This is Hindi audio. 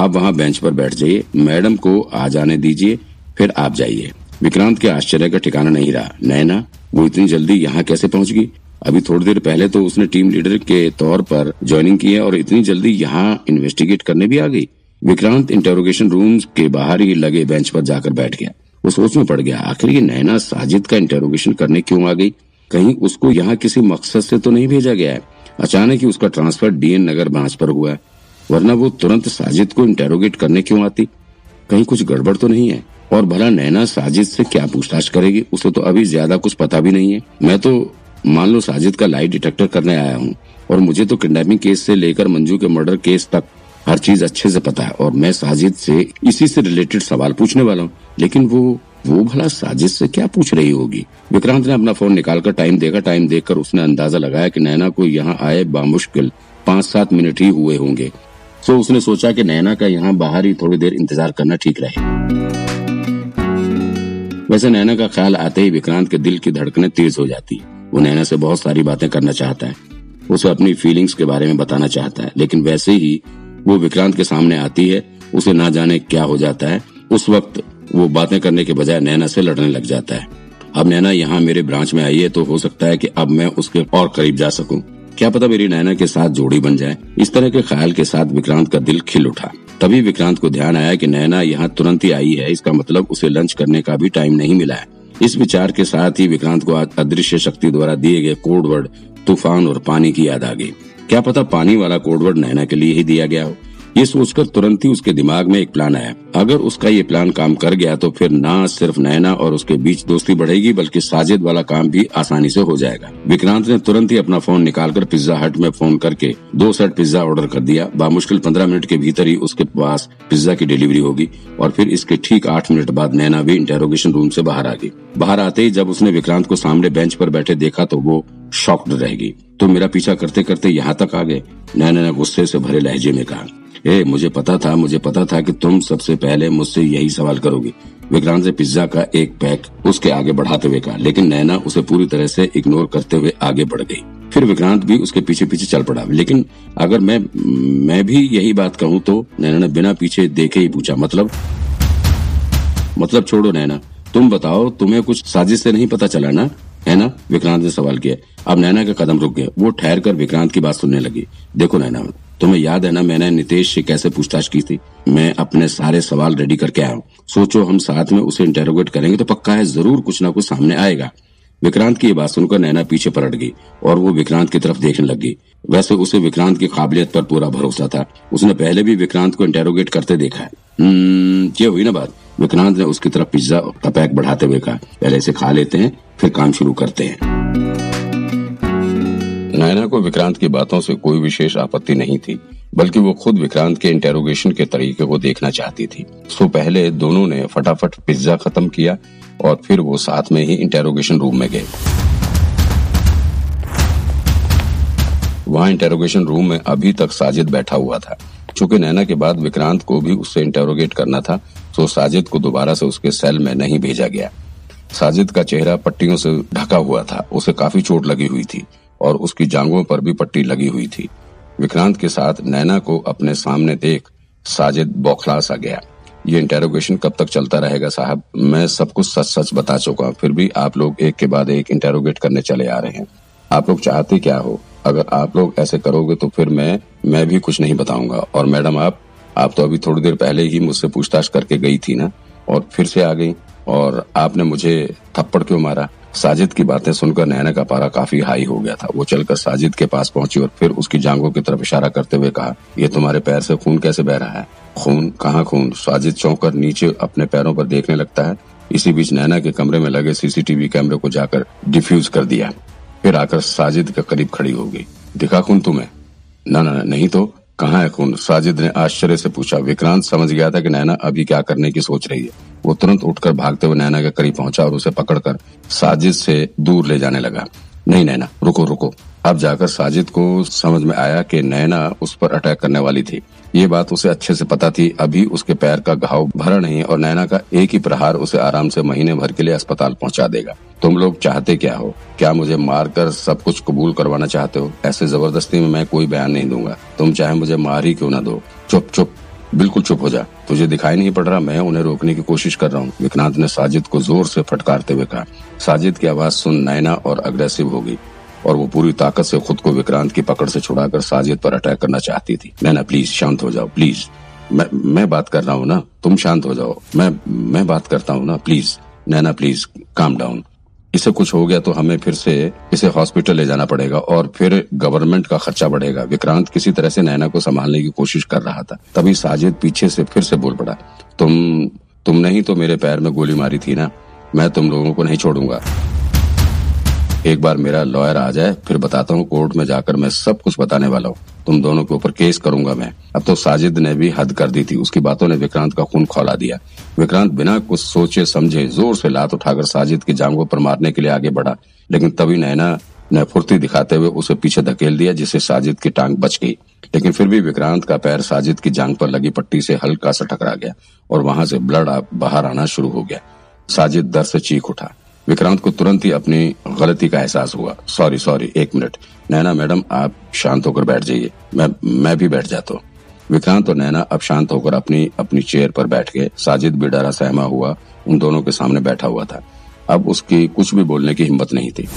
आप वहाँ बेंच पर बैठ जाइए, मैडम को आ जाने दीजिए, फिर आप जाइए। विक्रांत के आश्चर्य का ठिकाना नहीं रहा। नैना, वो इतनी जल्दी यहाँ कैसे पहुँच गई? अभी थोड़ी देर पहले तो उसने टीम लीडर के तौर पर ज्वाइनिंग की है और इतनी जल्दी यहाँ इन्वेस्टिगेट करने भी आ गई। विक्रांत इंटेरोगेशन रूम के बाहर ही लगे बेंच पर जाकर बैठ गया। वो सोच में पड़ गया, आखिर ये नैना साजिद का इंटेरोगेशन करने क्यों आ गई? कहीं उसको यहाँ किसी मकसद से तो नहीं भेजा गया है? अचानक ही उसका ट्रांसफ़र डीएन नगर ब्रांच पर हुआ वरना वो तुरंत साजिद को इंटेरोगेट करने क्यों आती? कहीं कुछ गड़बड़ तो नहीं है? और भला नैना साजिद से क्या पूछताछ करेगी? उसे तो अभी ज़्यादा कुछ पता भी नहीं है। मैं तो मान लो साजिद का लाई डिटेक्टर करने आया हूँ, और मुझे तो किडनैपिंग केस से लेकर मंजू के मर्डर केस तक हर चीज़ अच्छे से पता है, और मैं साजिद से इसी से रिलेटेड सवाल पूछने वाला हूँ। लेकिन वो वो भला साजिद से क्या पूछ रही होगी? विक्रांत ने अपना फ़ोन निकालकर टाइम देखा टाइम देखकर उसने अंदाज़ा लगाया कि नैना को यहाँ आए बामुश्किल पाँच सात मिनट ही हुए होंगे। सो उसने सोचा कि नैना का यहाँ बाहर ही थोड़ी देर इंतज़ार करना ठीक रहे। वैसे नैना का ख्याल आते ही विक्रांत के दिल की धड़कने तेज हो जाती। वो नैना से बहुत सारी बातें करना चाहता है। उसे अपनी फीलिंग्स के बारे में बताना चाहता है। लेकिन वैसे ही वो विक्रांत के सामने आती है। उसे ना जाने क्या हो जाता है। उस वक्त वो बातें करने के बजाय नैना से लड़ने लग जाता है। अब नैना यहाँ मेरे ब्रांच में आई है तो हो सकता है कि अब मैं उसके और करीब जा सकूँ। क्या पता मेरी नैना के साथ जोड़ी बन जाए। इस तरह के ख्याल के साथ विक्रांत का दिल खिल उठा। तभी विक्रांत को ध्यान आया कि नैना यहाँ तुरंत ही आई है। इसका मतलब उसे लंच करने का भी टाइम नहीं मिला है। इस विचार के साथ ही विक्रांत को आज अदृश्य शक्ति द्वारा दिए गए कोडवर्ड, तूफ़ान और पानी की याद आ गई। क्या पता पानी वाला कोडवर्ड नैना के लिए ही दिया गया हो। ये सोचकर तुरंत ही उसके दिमाग में एक प्लान आया। अगर उसका ये प्लान काम कर गया तो फिर ना सिर्फ़ नैना और उसके बीच दोस्ती बढ़ेगी, बल्कि साजिद वाला काम भी आसानी से हो जाएगा। विक्रांत ने तुरंत ही अपना फ़ोन निकालकर पिज्जा हट में फ़ोन करके दो सेट पिज्जा ऑर्डर कर दिया। बामुश्किल पंद्रह मिनट के भीतर ही उसके पास पिज्जा की डिलीवरी होगी और फिर इसके ठीक आठ मिनट बाद नैना भी इंटेरोगेशन रूम से बाहर आ गई। बाहर आते ही जब उसने विक्रांत को सामने बेंच पर बैठे देखा तो वो शॉक्ड रहेगी तो मेरा पीछा करते करते यहाँ तक आ गए? नैना ने गुस्से से भरे लहजे में कहा। ए, मुझे पता था, मुझे पता था कि तुम सबसे पहले मुझसे यही सवाल करोगी। विक्रांत ने पिज्जा का एक पैक उसके आगे बढ़ाते हुए कहा, लेकिन नैना उसे पूरी तरह से इग्नोर करते हुए आगे बढ़ गई। फिर विक्रांत भी उसके पीछे पीछे चल पड़ा। लेकिन अगर मैं मैं भी यही बात कहूँ तो नैना ने बिना पीछे देखे ही पूछा मतलब? मतलब छोड़ो नैना, तुम बताओ, तुम्हें कुछ साजिश से नहीं पता चला ना? है ना? विक्रांत ने सवाल किया। अब नैना का कदम रुक गया। वो ठहर कर विक्रांत की बात सुनने लगी। देखो नैना तुम्हें याद है ना मैंने नितेश से कैसे पूछताछ की थी? मैं अपने सारे सवाल रेडी करके आया हूँ। सोचो हम साथ में उसे इंटेरोगेट करेंगे तो पक्का है ज़रूर कुछ ना कुछ सामने आएगा। विक्रांत की बात सुनकर नैना पीछे पलट गई और वो विक्रांत की तरफ़ देखने लगी वैसे उसे विक्रांत की काबिलियत पर पूरा भरोसा था। उसने पहले भी विक्रांत को इंटेरोगेट करते देखा है। हम्म, ये हुई ना बात। विक्रांत ने उसकी तरफ़ पिज्जा का पैक बढ़ाते हुए कहा पहले इसे खा लेते हैं फिर काम शुरू करते हैं। नैना को विक्रांत की बातों से कोई विशेष आपत्ति नहीं थी, बल्कि वो खुद विक्रांत के इंटेरोगेशन के तरीके को देखना चाहती थी। सो पहले दोनों ने फटाफट पिज्जा खत्म किया और फिर वो साथ में ही इंटेरोगेशन रूम में गए। वहाँ इंटेरोगेशन रूम में अभी तक साजिद बैठा हुआ था। चूँकि नैना के बाद विक्रांत को भी उससे इंटेरोगेट करना था तो साजिद को दोबारा से उसके सेल में नहीं भेजा गया। साजिद का चेहरा पट्टियों से ढका हुआ था, उसे काफ़ी चोट लगी हुई थी। और उसकी जांगों पर भी पट्टी लगी हुई थी। विक्रांत के साथ नैना को अपने सामने देख साजिद बौखला सा गया। ये इंटेरोगेशन कब तक चलता रहेगा साहब? मैं सब कुछ सच सच बता चुका फिर भी आप लोग एक के बाद एक इंटेरोगेट करने चले आ रहे हैं। आप लोग चाहते क्या हो? अगर आप लोग ऐसे करोगे तो फिर मैं मैं भी कुछ नहीं बताऊँगा। और मैडम, आप आप तो अभी थोड़ी देर पहले ही मुझसे पूछताछ करके गई थी ना? और फिर से आ गई? और आपने मुझे थप्पड़ क्यों मारा? साजिद की बातें सुनकर नैना का पारा काफ़ी हाई हो गया था। वो चलकर साजिद के पास पहुँची और फिर उसकी जांगों की तरफ़ इशारा करते हुए कहा, ये तुम्हारे पैर से खून कैसे बह रहा है? खून? कहाँ खून? साजिद चौंक नीचे अपने पैरों पर देखने लगता है। इसी बीच नैना के कमरे में लगे सीसीटीवी कैमरे को जाकर डिफ्यूज कर दिया। फिर आकर साजिद के करीब खड़ी हो गई। दिखा खून तुम्हें? न न, नहीं तो। कहाँ है खून? साजिद ने आश्चर्य से पूछा। विक्रांत, समझ गया था कि नैना अभी क्या करने की सोच रही है। वो तुरंत उठकर भागते हुए नैना के करीब पहुँचा और उसे पकड़कर साजिद से दूर ले जाने लगा। नहीं, नैना, रुको रुको। अब जाकर साजिद को समझ में आया कि नैना उस पर अटैक करने वाली थी। ये बात उसे अच्छे से पता थी। अभी उसके पैर का घाव भरा नहीं और नैना का एक ही प्रहार उसे आराम से महीने भर के लिए अस्पताल पहुँचा देगा। तुम लोग चाहते क्या हो? क्या मुझे मारकर सब कुछ कबूल करवाना चाहते हो? ऐसे ज़बरदस्ती में मैं कोई बयान नहीं दूँगा। तुम चाहे मुझे मार ही क्यों ना दो। चुप चुप। बिल्कुल चुप हो जा। तुझे दिखाई नहीं पड़ रहा, मैं उन्हें रोकने की कोशिश कर रहा हूँ। विक्रांत ने साजिद को ज़ोर से फटकारते हुए कहा, साजिद की आवाज़ सुन नैना और अग्रेसिव हो गई और वो पूरी ताकत से खुद को विक्रांत की पकड़ से छुड़ाकर साजिद पर अटैक करना चाहती थी। नैना प्लीज़ शांत हो जाओ प्लीज़ मैं मैं बात कर रहा हूँ ना? तुम शांत हो जाओ। मैं मैं बात करता हूँ ना? Please Naina please calm down इसे कुछ हो गया तो हमें फिर से इसे हॉस्पिटल ले जाना पड़ेगा और फिर गवर्नमेंट का खर्चा बढ़ेगा। विक्रांत किसी तरह से नैना को संभालने की कोशिश कर रहा था। तभी साजिद पीछे से फिर से बोल पड़ा, तुम तुमने ही तो मेरे पैर में गोली मारी थी ना? मैं तुम लोगों को नहीं छोड़ूँगा। एक बार मेरा लॉयर आ जाए, फिर बताता हूँ कोर्ट में जाकर मैं सब कुछ बताने वाला हूँ। तुम दोनों के ऊपर केस करूँगा मैं। अब तो साजिद ने भी हद कर दी थी। उसकी बातों ने विक्रांत का खून खोला दिया। विक्रांत बिना कुछ सोचे समझे ज़ोर से लात उठाकर साजिद की जांगों पर मारने के लिए आगे बढ़ा। लेकिन तभी नैना ने फुर्ती दिखाते हुए उसे पीछे धकेल दिया, जिससे साजिद की टांग बच गई। लेकिन फिर भी विक्रांत का पैर साजिद की जांग पर लगी पट्टी से हल्का सा टकरा गया और वहाँ से ब्लड बाहर आना शुरू हो गया। साजिद दर से चीख उठा। विक्रांत को तुरंत ही अपनी गलती का एहसास हुआ। सॉरी सॉरी एक मिनट। नैना, मैडम, आप शांत होकर बैठ जाइए। मैं मैं भी बैठ जाता हूँ। विक्रांत और नैना अब शांत होकर अपनी अपनी चेयर पर बैठ गए। साजिद भी डरा सहमा हुआ, उन दोनों के सामने बैठा हुआ था। अब उसकी कुछ भी बोलने की हिम्मत नहीं थी।